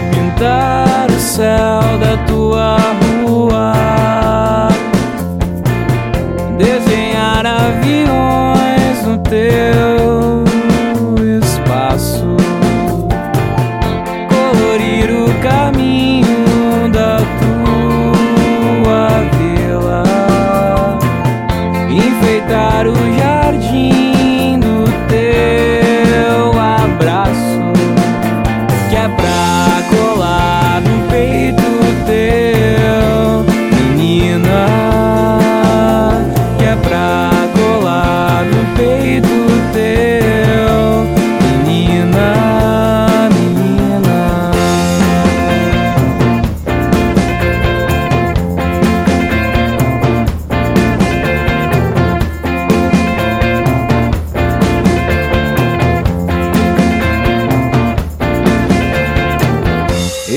pintar o céu da tua rua, desenhar aviões no teu.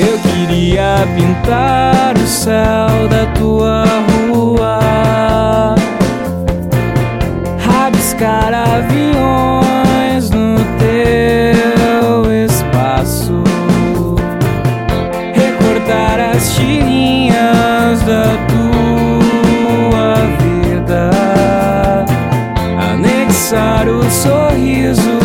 Eu queria pintar o céu da tua rua, rabiscar aviões no teu espaço, recordar as tirinhas da tua vida, anexar o sorriso.